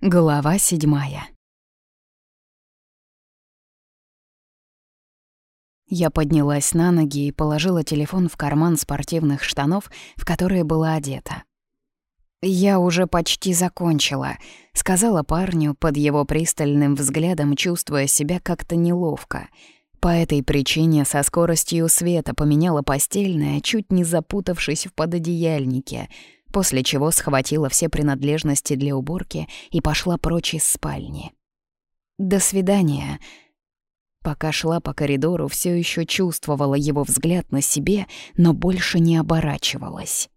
Глава седьмая. Я поднялась на ноги и положила телефон в карман спортивных штанов, в которые была одета. «Я уже почти закончила», — сказала парню под его пристальным взглядом, чувствуя себя как-то неловко. По этой причине со скоростью света поменяла постельное, чуть не запутавшись в пододеяльнике — после чего схватила все принадлежности для уборки и пошла прочь из спальни. «До свидания». Пока шла по коридору, все еще чувствовала его взгляд на себе, но больше не оборачивалась.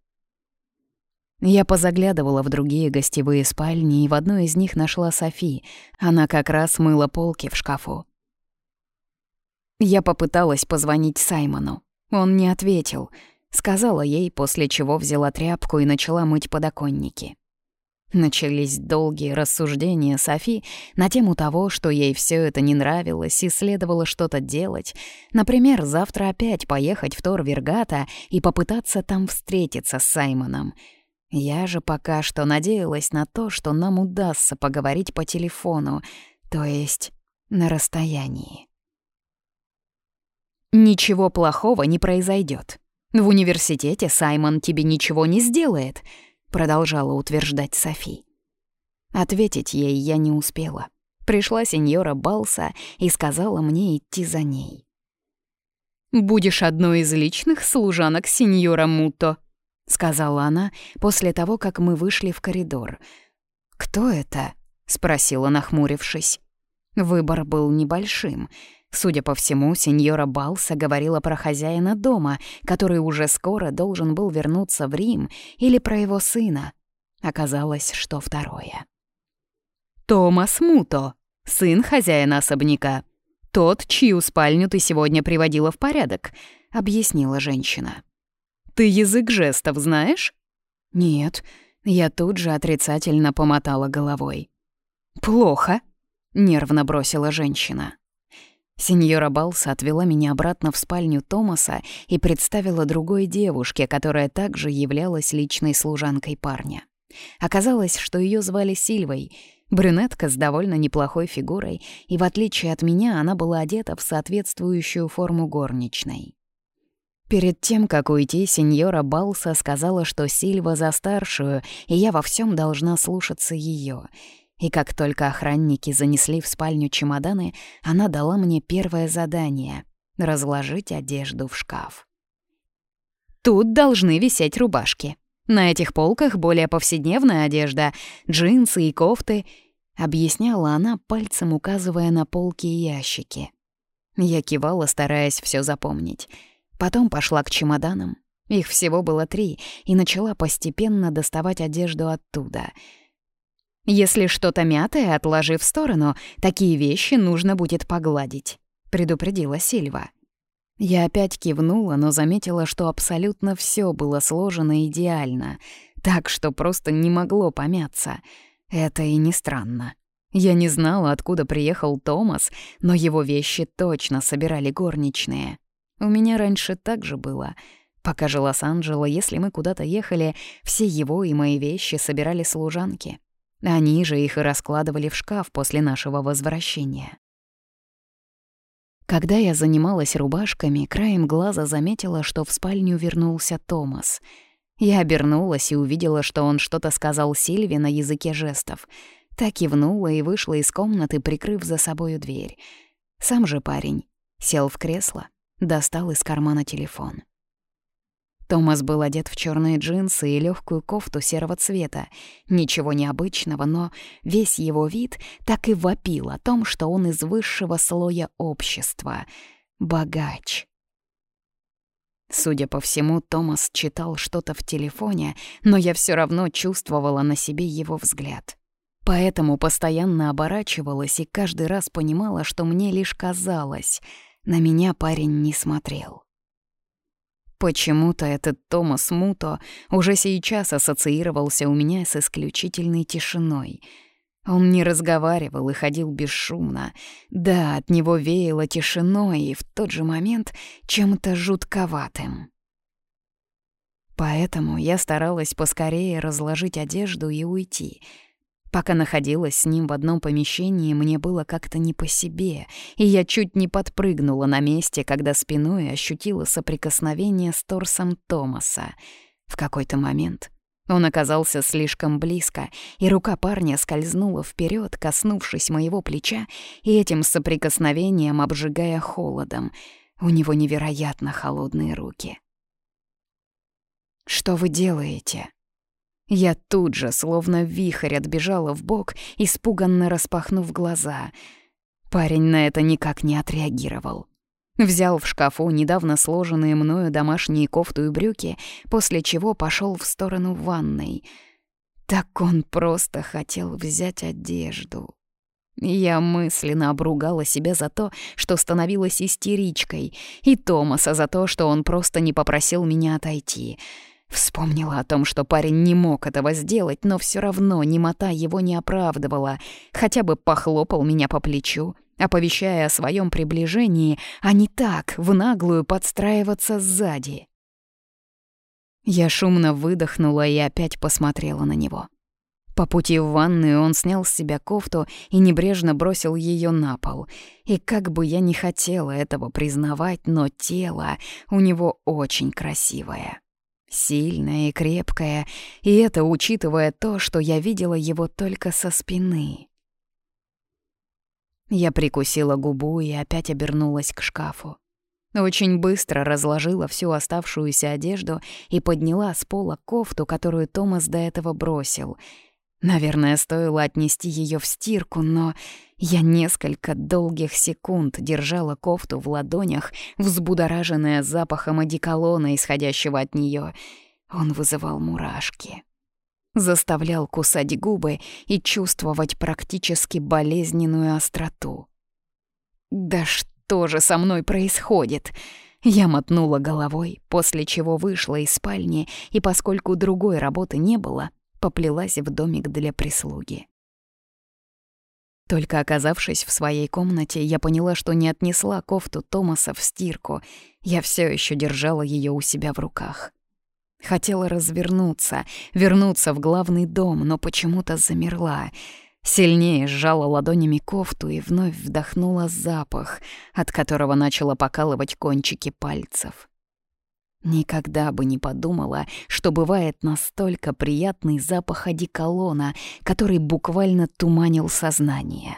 Я позаглядывала в другие гостевые спальни, и в одной из них нашла Софи. Она как раз мыла полки в шкафу. Я попыталась позвонить Саймону. Он не ответил — Сказала ей, после чего взяла тряпку и начала мыть подоконники. Начались долгие рассуждения Софи на тему того, что ей все это не нравилось и следовало что-то делать. Например, завтра опять поехать в Тор Вергата и попытаться там встретиться с Саймоном. Я же пока что надеялась на то, что нам удастся поговорить по телефону, то есть на расстоянии. Ничего плохого не произойдет. «В университете Саймон тебе ничего не сделает», — продолжала утверждать Софи. Ответить ей я не успела. Пришла сеньора Балса и сказала мне идти за ней. «Будешь одной из личных служанок сеньора Муто», — сказала она после того, как мы вышли в коридор. «Кто это?» — спросила, нахмурившись. Выбор был небольшим — Судя по всему, сеньора Балса говорила про хозяина дома, который уже скоро должен был вернуться в Рим, или про его сына. Оказалось, что второе. «Томас Муто, сын хозяина особняка. Тот, чью спальню ты сегодня приводила в порядок», — объяснила женщина. «Ты язык жестов знаешь?» «Нет», — я тут же отрицательно помотала головой. «Плохо», — нервно бросила женщина. Сеньора Балса отвела меня обратно в спальню Томаса и представила другой девушке, которая также являлась личной служанкой парня. Оказалось, что ее звали Сильвой, брюнетка с довольно неплохой фигурой, и в отличие от меня она была одета в соответствующую форму горничной. Перед тем, как уйти, сеньора Балса сказала, что Сильва за старшую, и я во всем должна слушаться ее — и как только охранники занесли в спальню чемоданы, она дала мне первое задание — разложить одежду в шкаф. Тут должны висеть рубашки. На этих полках более повседневная одежда, джинсы и кофты, объясняла она, пальцем указывая на полки и ящики. Я кивала, стараясь все запомнить. Потом пошла к чемоданам. Их всего было три, и начала постепенно доставать одежду оттуда — если что-то мятое, отложи в сторону, такие вещи нужно будет погладить», — предупредила Сильва. Я опять кивнула, но заметила, что абсолютно все было сложено идеально, так что просто не могло помяться. Это и не странно. Я не знала, откуда приехал Томас, но его вещи точно собирали горничные. У меня раньше так же было. Пока жила с Анджело, если мы куда-то ехали, все его и мои вещи собирали служанки. Они же их и раскладывали в шкаф после нашего возвращения. Когда я занималась рубашками, краем глаза заметила, что в спальню вернулся Томас. Я обернулась и увидела, что он что-то сказал Сильве на языке жестов. Так кивнула и вышла из комнаты, прикрыв за собою дверь. Сам же парень сел в кресло, достал из кармана телефон. Томас был одет в черные джинсы и легкую кофту серого цвета. Ничего необычного, но весь его вид так и вопил о том, что он из высшего слоя общества. Богач. Судя по всему, Томас читал что-то в телефоне, но я все равно чувствовала на себе его взгляд. Поэтому постоянно оборачивалась и каждый раз понимала, что мне лишь казалось. На меня парень не смотрел. Почему-то этот Томас Муто уже сейчас ассоциировался у меня с исключительной тишиной. Он не разговаривал и ходил бесшумно. Да, от него веяло тишиной и в тот же момент чем-то жутковатым. Поэтому я старалась поскорее разложить одежду и уйти. Пока находилась с ним в одном помещении, мне было как-то не по себе, и я чуть не подпрыгнула на месте, когда спиной ощутила соприкосновение с торсом Томаса. В какой-то момент он оказался слишком близко, и рука парня скользнула вперед, коснувшись моего плеча и этим соприкосновением обжигая холодом. У него невероятно холодные руки. «Что вы делаете?» Я тут же, словно вихрь, отбежала в бок, испуганно распахнув глаза. Парень на это никак не отреагировал. Взял в шкафу недавно сложенные мною домашние кофту и брюки, после чего пошел в сторону ванной. Так он просто хотел взять одежду. Я мысленно обругала себя за то, что становилась истеричкой, и Томаса за то, что он просто не попросил меня отойти — Вспомнила о том, что парень не мог этого сделать, но все равно немота его не оправдывала. Хотя бы похлопал меня по плечу, оповещая о своем приближении, а не так, в наглую подстраиваться сзади. Я шумно выдохнула и опять посмотрела на него. По пути в ванную он снял с себя кофту и небрежно бросил ее на пол. И как бы я ни хотела этого признавать, но тело у него очень красивое. Сильная и крепкая, и это учитывая то, что я видела его только со спины. Я прикусила губу и опять обернулась к шкафу. Очень быстро разложила всю оставшуюся одежду и подняла с пола кофту, которую Томас до этого бросил — Наверное, стоило отнести ее в стирку, но я несколько долгих секунд держала кофту в ладонях, взбудораженная запахом одеколона, исходящего от нее. Он вызывал мурашки. Заставлял кусать губы и чувствовать практически болезненную остроту. «Да что же со мной происходит?» Я мотнула головой, после чего вышла из спальни, и поскольку другой работы не было, поплелась в домик для прислуги. Только оказавшись в своей комнате, я поняла, что не отнесла кофту Томаса в стирку. Я все еще держала ее у себя в руках. Хотела развернуться, вернуться в главный дом, но почему-то замерла. Сильнее сжала ладонями кофту и вновь вдохнула запах, от которого начала покалывать кончики пальцев. Никогда бы не подумала, что бывает настолько приятный запах одеколона, который буквально туманил сознание.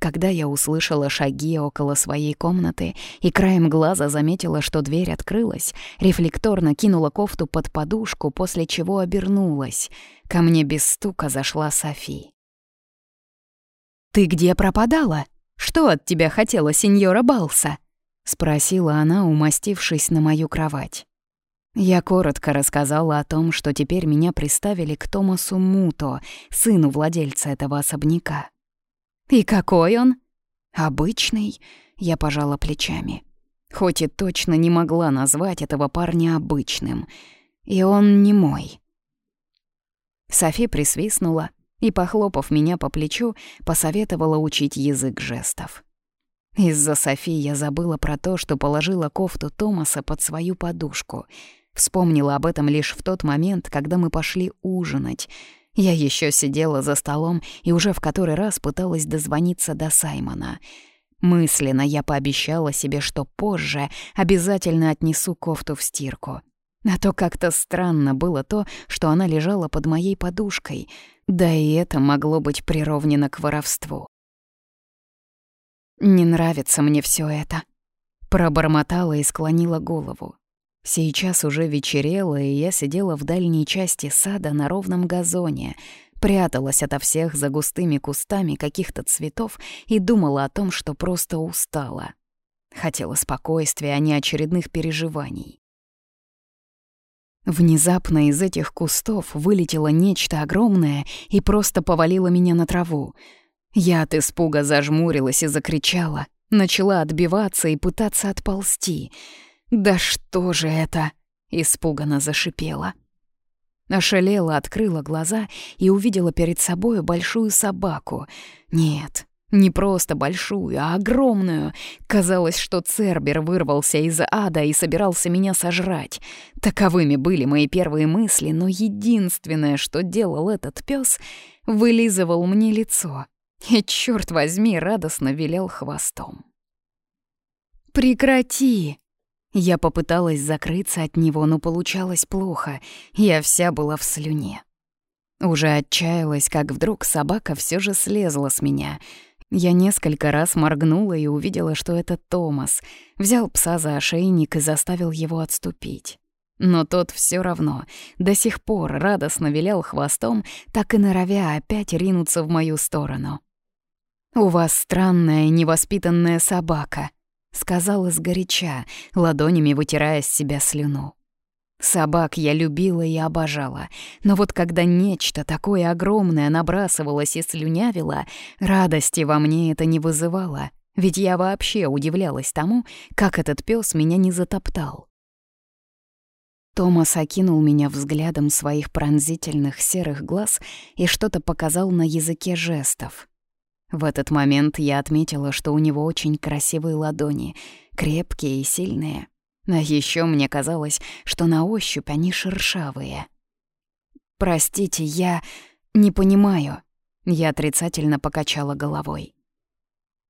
Когда я услышала шаги около своей комнаты и краем глаза заметила, что дверь открылась, рефлекторно кинула кофту под подушку, после чего обернулась. Ко мне без стука зашла Софи. «Ты где пропадала? Что от тебя хотела сеньора Балса?» — спросила она, умастившись на мою кровать. Я коротко рассказала о том, что теперь меня приставили к Томасу Муто, сыну владельца этого особняка. «И какой он?» «Обычный», — я пожала плечами. Хоть и точно не могла назвать этого парня обычным. И он не мой. Софи присвистнула и, похлопав меня по плечу, посоветовала учить язык жестов. Из-за Софи я забыла про то, что положила кофту Томаса под свою подушку. Вспомнила об этом лишь в тот момент, когда мы пошли ужинать. Я еще сидела за столом и уже в который раз пыталась дозвониться до Саймона. Мысленно я пообещала себе, что позже обязательно отнесу кофту в стирку. А то как-то странно было то, что она лежала под моей подушкой, да и это могло быть прировнено к воровству. «Не нравится мне все это», — пробормотала и склонила голову. Сейчас уже вечерело, и я сидела в дальней части сада на ровном газоне, пряталась ото всех за густыми кустами каких-то цветов и думала о том, что просто устала. Хотела спокойствия, а не очередных переживаний. Внезапно из этих кустов вылетело нечто огромное и просто повалило меня на траву — я от испуга зажмурилась и закричала, начала отбиваться и пытаться отползти. «Да что же это?» — испуганно зашипела. Ошалела, открыла глаза и увидела перед собой большую собаку. Нет, Не просто большую, а огромную. Казалось, что Цербер вырвался из ада и собирался меня сожрать. Таковыми были мои первые мысли, но единственное, что делал этот пес, вылизывал мне лицо. И, черт возьми, радостно вилял хвостом. «Прекрати!» Я попыталась закрыться от него, но получалось плохо. Я вся была в слюне. Уже отчаялась, как вдруг собака все же слезла с меня — я несколько раз моргнула и увидела, что это Томас. Взял пса за ошейник и заставил его отступить. Но тот все равно до сих пор радостно вилял хвостом, так и норовя опять ринуться в мою сторону. «У вас странная невоспитанная собака», — сказала сгоряча, ладонями вытирая с себя слюну. Собак я любила и обожала, но вот когда нечто такое огромное набрасывалось и слюнявило, радости во мне это не вызывало, ведь я вообще удивлялась тому, как этот пес меня не затоптал. Томас окинул меня взглядом своих пронзительных серых глаз и что-то показал на языке жестов. В этот момент я отметила, что у него очень красивые ладони, крепкие и сильные — а еще мне казалось, что на ощупь они шершавые. «Простите, я не понимаю». Я отрицательно покачала головой.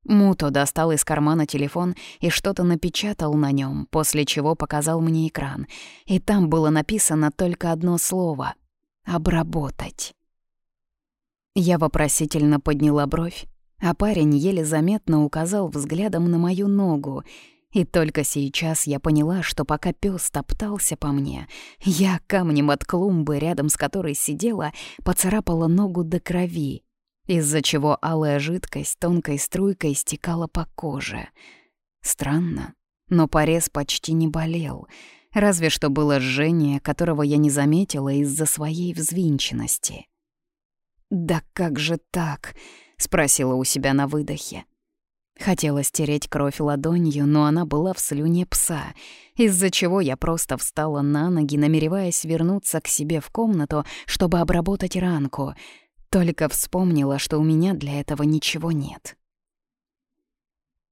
Муто достал из кармана телефон и что-то напечатал на нем, после чего показал мне экран. И там было написано только одно слово — «обработать». Я вопросительно подняла бровь, а парень еле заметно указал взглядом на мою ногу — и только сейчас я поняла, что пока пес топтался по мне, я камнем от клумбы, рядом с которой сидела, поцарапала ногу до крови, из-за чего алая жидкость тонкой струйкой стекала по коже. Странно, но порез почти не болел, разве что было жжение, которого я не заметила из-за своей взвинченности. «Да как же так?» — спросила у себя на выдохе. Хотела стереть кровь ладонью, но она была в слюне пса, из-за чего я просто встала на ноги, намереваясь вернуться к себе в комнату, чтобы обработать ранку. Только вспомнила, что у меня для этого ничего нет.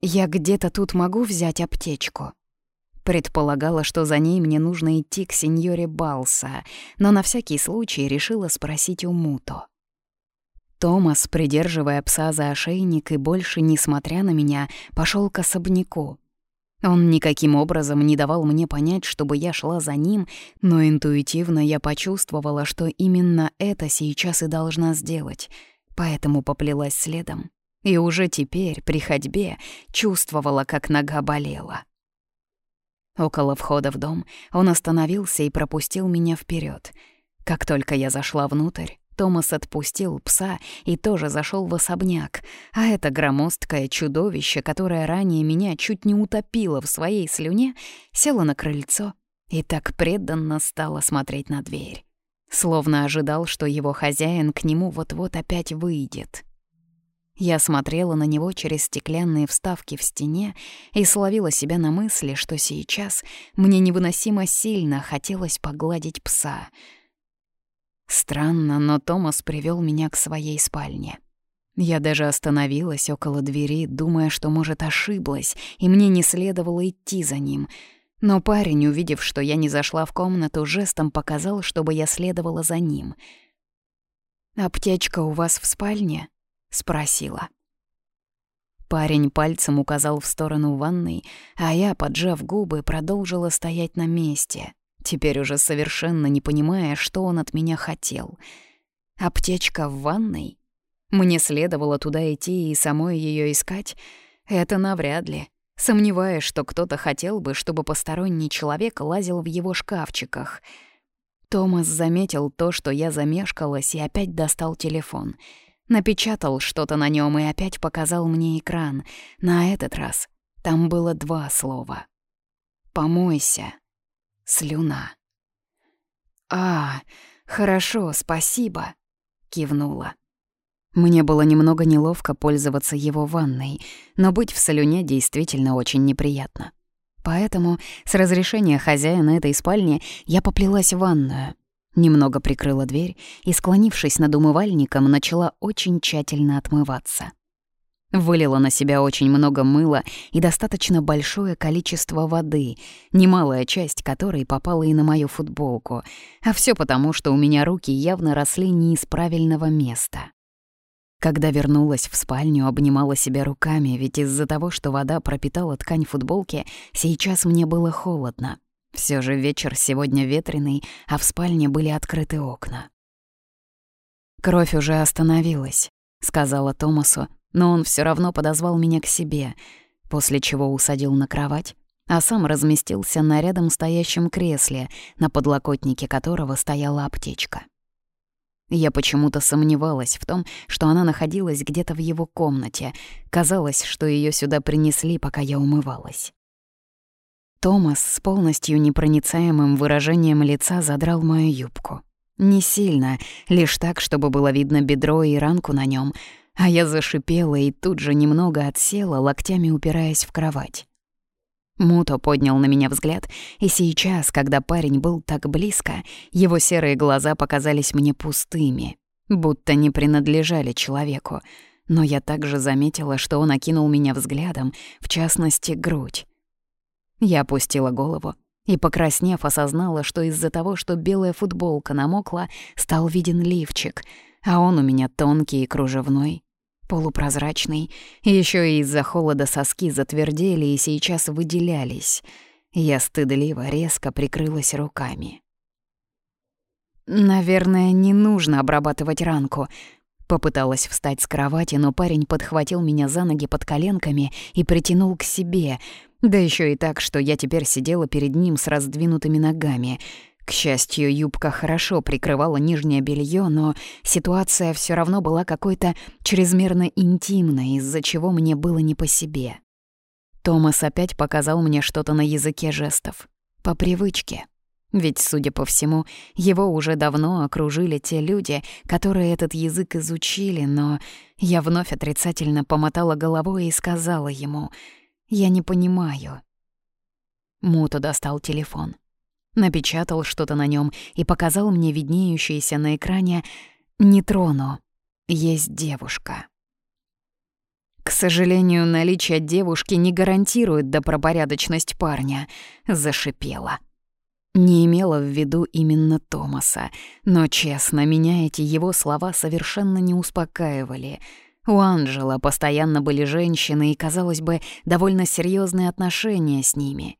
«Я где-то тут могу взять аптечку?» Предполагала, что за ней мне нужно идти к сеньоре Балса, но на всякий случай решила спросить у Муто. Томас, придерживая пса за ошейник и больше не смотря на меня, пошел к особняку. Он никаким образом не давал мне понять, чтобы я шла за ним, но интуитивно я почувствовала, что именно это сейчас и должна сделать, поэтому поплелась следом. И уже теперь, при ходьбе, чувствовала, как нога болела. Около входа в дом он остановился и пропустил меня вперед. Как только я зашла внутрь, Томас отпустил пса и тоже зашел в особняк, а это громоздкое чудовище, которое ранее меня чуть не утопило в своей слюне, село на крыльцо и так преданно стало смотреть на дверь. Словно ожидал, что его хозяин к нему вот-вот опять выйдет. Я смотрела на него через стеклянные вставки в стене и словила себя на мысли, что сейчас мне невыносимо сильно хотелось погладить пса — Странно, но Томас привел меня к своей спальне. Я даже остановилась около двери, думая, что, может, ошиблась, и мне не следовало идти за ним. Но парень, увидев, что я не зашла в комнату, жестом показал, чтобы я следовала за ним. «Аптечка у вас в спальне?» — спросила. Парень пальцем указал в сторону ванной, а я, поджав губы, продолжила стоять на месте теперь уже совершенно не понимая, что он от меня хотел. Аптечка в ванной? Мне следовало туда идти и самой ее искать? Это навряд ли. Сомневаюсь, что кто-то хотел бы, чтобы посторонний человек лазил в его шкафчиках. Томас заметил то, что я замешкалась, и опять достал телефон. Напечатал что-то на нем и опять показал мне экран. На этот раз там было два слова. «Помойся» слюна. «А, хорошо, спасибо», — кивнула. Мне было немного неловко пользоваться его ванной, но быть в слюне действительно очень неприятно. Поэтому с разрешения хозяина этой спальни я поплелась в ванную, немного прикрыла дверь и, склонившись над умывальником, начала очень тщательно отмываться. Вылила на себя очень много мыла и достаточно большое количество воды, немалая часть которой попала и на мою футболку, а все потому, что у меня руки явно росли не из правильного места. Когда вернулась в спальню, обнимала себя руками, ведь из-за того, что вода пропитала ткань футболки, сейчас мне было холодно. Все же вечер сегодня ветреный, а в спальне были открыты окна. «Кровь уже остановилась», — сказала Томасу, но он все равно подозвал меня к себе, после чего усадил на кровать, а сам разместился на рядом стоящем кресле, на подлокотнике которого стояла аптечка. Я почему-то сомневалась в том, что она находилась где-то в его комнате. Казалось, что ее сюда принесли, пока я умывалась. Томас с полностью непроницаемым выражением лица задрал мою юбку. Не сильно, лишь так, чтобы было видно бедро и ранку на нем, а я зашипела и тут же немного отсела, локтями упираясь в кровать. Муто поднял на меня взгляд, и сейчас, когда парень был так близко, его серые глаза показались мне пустыми, будто не принадлежали человеку. Но я также заметила, что он окинул меня взглядом, в частности, грудь. Я опустила голову и, покраснев, осознала, что из-за того, что белая футболка намокла, стал виден лифчик, а он у меня тонкий и кружевной, полупрозрачный, еще и из-за холода соски затвердели и сейчас выделялись. Я стыдливо резко прикрылась руками. «Наверное, не нужно обрабатывать ранку», Попыталась встать с кровати, но парень подхватил меня за ноги под коленками и притянул к себе, да еще и так, что я теперь сидела перед ним с раздвинутыми ногами. К счастью, юбка хорошо прикрывала нижнее белье, но ситуация все равно была какой-то чрезмерно интимной, из-за чего мне было не по себе. Томас опять показал мне что-то на языке жестов. По привычке. Ведь, судя по всему, его уже давно окружили те люди, которые этот язык изучили, но я вновь отрицательно помотала головой и сказала ему — я не понимаю. Муто достал телефон. Напечатал что-то на нем и показал мне виднеющееся на экране «Не трону. Есть девушка». К сожалению, наличие девушки не гарантирует добропорядочность парня, зашипела. Не имела в виду именно Томаса, но, честно, меня эти его слова совершенно не успокаивали — у Анжела постоянно были женщины и, казалось бы, довольно серьезные отношения с ними.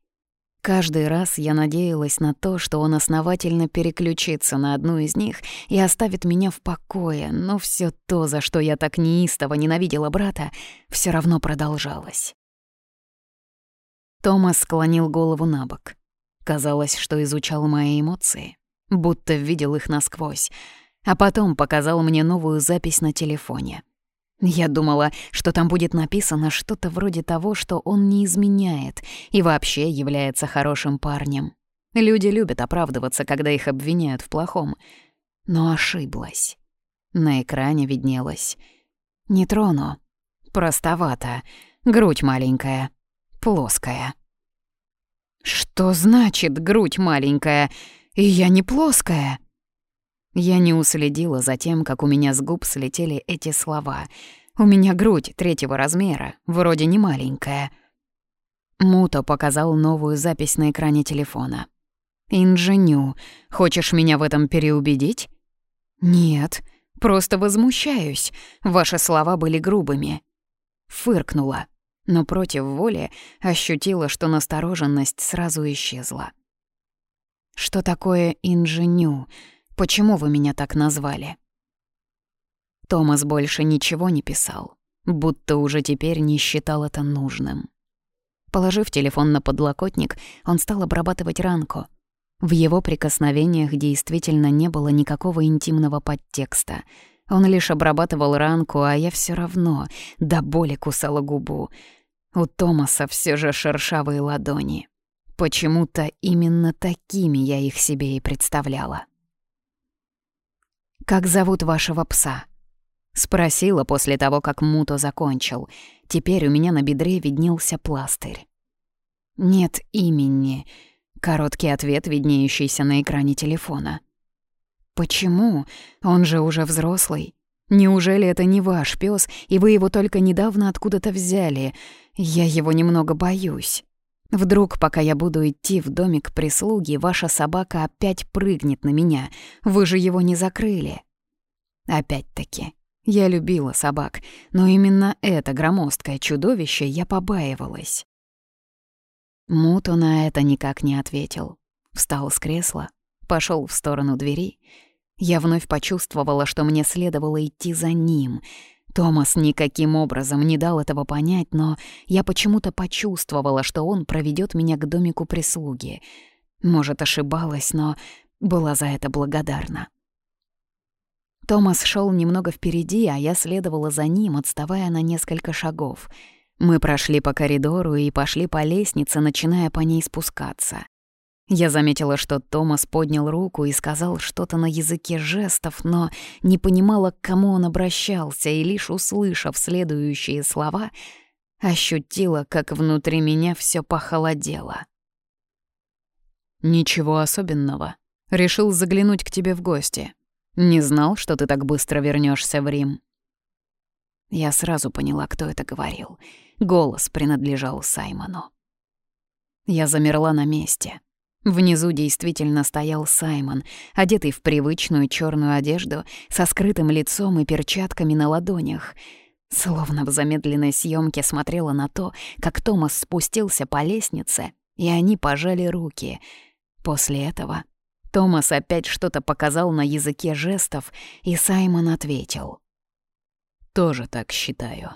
Каждый раз я надеялась на то, что он основательно переключится на одну из них и оставит меня в покое, но все то, за что я так неистово ненавидела брата, все равно продолжалось. Томас склонил голову на бок. Казалось, что изучал мои эмоции, будто видел их насквозь, а потом показал мне новую запись на телефоне — я думала, что там будет написано что-то вроде того, что он не изменяет и вообще является хорошим парнем. Люди любят оправдываться, когда их обвиняют в плохом. Но ошиблась. На экране виднелось. «Не трону. Простовато. Грудь маленькая. Плоская». «Что значит грудь маленькая? И я не плоская?» Я не уследила за тем, как у меня с губ слетели эти слова. «У меня грудь третьего размера, вроде не маленькая». Муто показал новую запись на экране телефона. «Инженю, хочешь меня в этом переубедить?» «Нет, просто возмущаюсь. Ваши слова были грубыми». Фыркнула, но против воли ощутила, что настороженность сразу исчезла. «Что такое инженю?» Почему вы меня так назвали?» Томас больше ничего не писал, будто уже теперь не считал это нужным. Положив телефон на подлокотник, он стал обрабатывать ранку. В его прикосновениях действительно не было никакого интимного подтекста. Он лишь обрабатывал ранку, а я все равно до боли кусала губу. У Томаса все же шершавые ладони. Почему-то именно такими я их себе и представляла. «Как зовут вашего пса?» Спросила после того, как Муто закончил. Теперь у меня на бедре виднелся пластырь. «Нет имени», — короткий ответ, виднеющийся на экране телефона. «Почему? Он же уже взрослый. Неужели это не ваш пес, и вы его только недавно откуда-то взяли? Я его немного боюсь. Вдруг, пока я буду идти в домик прислуги, ваша собака опять прыгнет на меня. Вы же его не закрыли. Опять-таки, я любила собак, но именно это громоздкое чудовище я побаивалась. Муто на это никак не ответил. Встал с кресла, пошел в сторону двери. Я вновь почувствовала, что мне следовало идти за ним. Томас никаким образом не дал этого понять, но я почему-то почувствовала, что он проведет меня к домику прислуги. Может, ошибалась, но была за это благодарна. Томас шел немного впереди, а я следовала за ним, отставая на несколько шагов. Мы прошли по коридору и пошли по лестнице, начиная по ней спускаться. Я заметила, что Томас поднял руку и сказал что-то на языке жестов, но не понимала, к кому он обращался, и лишь услышав следующие слова, ощутила, как внутри меня все похолодело. «Ничего особенного. Решил заглянуть к тебе в гости. Не знал, что ты так быстро вернешься в Рим». Я сразу поняла, кто это говорил. Голос принадлежал Саймону. Я замерла на месте. Внизу действительно стоял Саймон, одетый в привычную черную одежду, со скрытым лицом и перчатками на ладонях. Словно в замедленной съемке смотрела на то, как Томас спустился по лестнице, и они пожали руки. После этого Томас опять что-то показал на языке жестов, и Саймон ответил. «Тоже так считаю».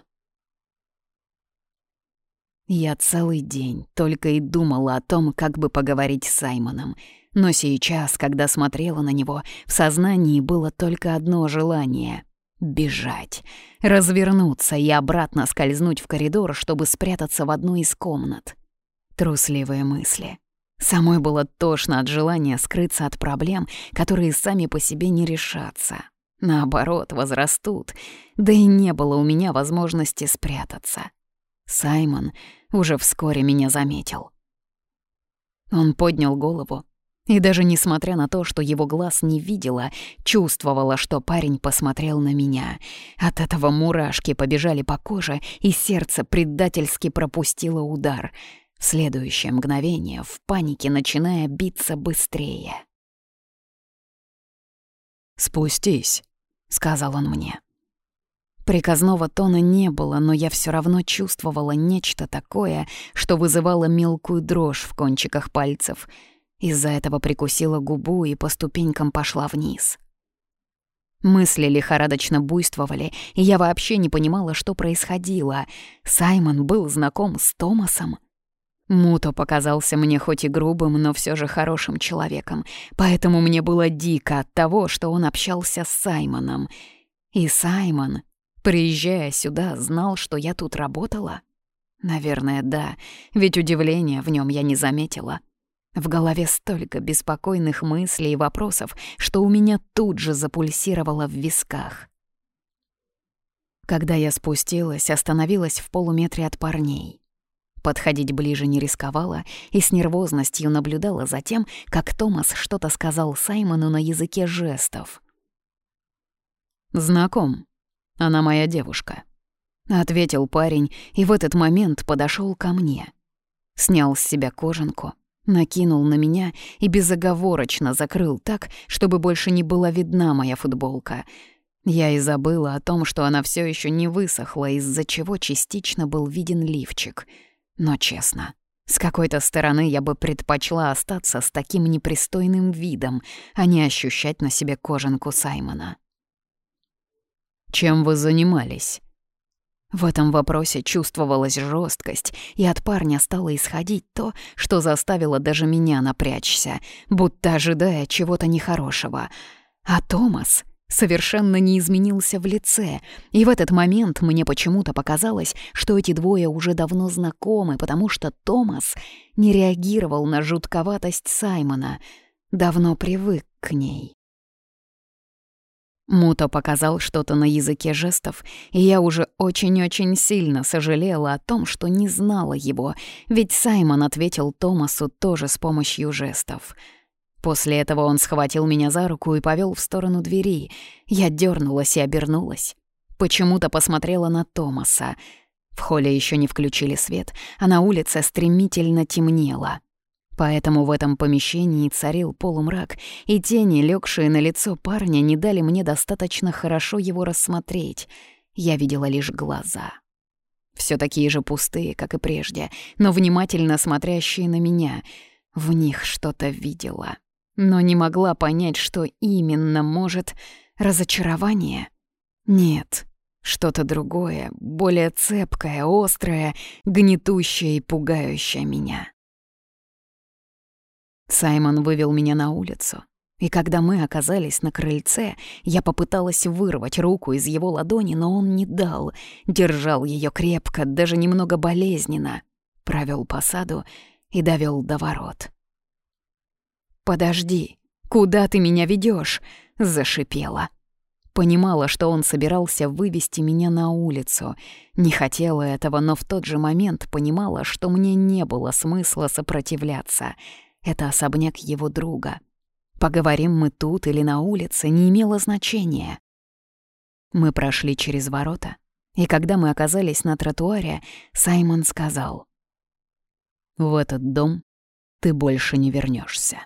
Я целый день только и думала о том, как бы поговорить с Саймоном. Но сейчас, когда смотрела на него, в сознании было только одно желание — бежать, развернуться и обратно скользнуть в коридор, чтобы спрятаться в одну из комнат. Трусливые мысли. Самой было тошно от желания скрыться от проблем, которые сами по себе не решатся. Наоборот, возрастут. Да и не было у меня возможности спрятаться. Саймон уже вскоре меня заметил. Он поднял голову, и даже несмотря на то, что его глаз не видела, чувствовала, что парень посмотрел на меня. От этого мурашки побежали по коже, и сердце предательски пропустило удар — в следующее мгновение в панике начиная биться быстрее. «Спустись», — сказал он мне. Приказного тона не было, но я все равно чувствовала нечто такое, что вызывало мелкую дрожь в кончиках пальцев. Из-за этого прикусила губу и по ступенькам пошла вниз. Мысли лихорадочно буйствовали, и я вообще не понимала, что происходило. Саймон был знаком с Томасом. Муто показался мне хоть и грубым, но все же хорошим человеком, поэтому мне было дико от того, что он общался с Саймоном. И Саймон, приезжая сюда, знал, что я тут работала? Наверное, да, ведь удивления в нем я не заметила. В голове столько беспокойных мыслей и вопросов, что у меня тут же запульсировало в висках. Когда я спустилась, остановилась в полуметре от парней. Подходить ближе не рисковала и с нервозностью наблюдала за тем, как Томас что-то сказал Саймону на языке жестов. «Знаком. Она моя девушка», — ответил парень и в этот момент подошел ко мне. Снял с себя кожанку, накинул на меня и безоговорочно закрыл так, чтобы больше не была видна моя футболка. Я и забыла о том, что она все еще не высохла, из-за чего частично был виден лифчик — но честно, с какой-то стороны я бы предпочла остаться с таким непристойным видом, а не ощущать на себе кожанку Саймона. «Чем вы занимались?» В этом вопросе чувствовалась жесткость, и от парня стало исходить то, что заставило даже меня напрячься, будто ожидая чего-то нехорошего. А Томас совершенно не изменился в лице, и в этот момент мне почему-то показалось, что эти двое уже давно знакомы, потому что Томас не реагировал на жутковатость Саймона, давно привык к ней. Муто показал что-то на языке жестов, и я уже очень-очень сильно сожалела о том, что не знала его, ведь Саймон ответил Томасу тоже с помощью жестов — После этого он схватил меня за руку и повел в сторону двери. Я дернулась и обернулась. Почему-то посмотрела на Томаса. В холле еще не включили свет, а на улице стремительно темнело. Поэтому в этом помещении царил полумрак, и тени, легшие на лицо парня, не дали мне достаточно хорошо его рассмотреть. Я видела лишь глаза. Все такие же пустые, как и прежде, но внимательно смотрящие на меня. В них что-то видела но не могла понять, что именно может разочарование. Нет, что-то другое, более цепкое, острое, гнетущее и пугающее меня. Саймон вывел меня на улицу, и когда мы оказались на крыльце, я попыталась вырвать руку из его ладони, но он не дал, держал ее крепко, даже немного болезненно, провел по саду и довел до ворот. «Подожди, куда ты меня ведешь? зашипела. Понимала, что он собирался вывести меня на улицу. Не хотела этого, но в тот же момент понимала, что мне не было смысла сопротивляться. Это особняк его друга. Поговорим мы тут или на улице, не имело значения. Мы прошли через ворота, и когда мы оказались на тротуаре, Саймон сказал, «В этот дом ты больше не вернешься.